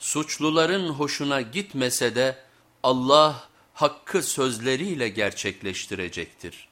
Suçluların hoşuna gitmese de Allah hakkı sözleriyle gerçekleştirecektir.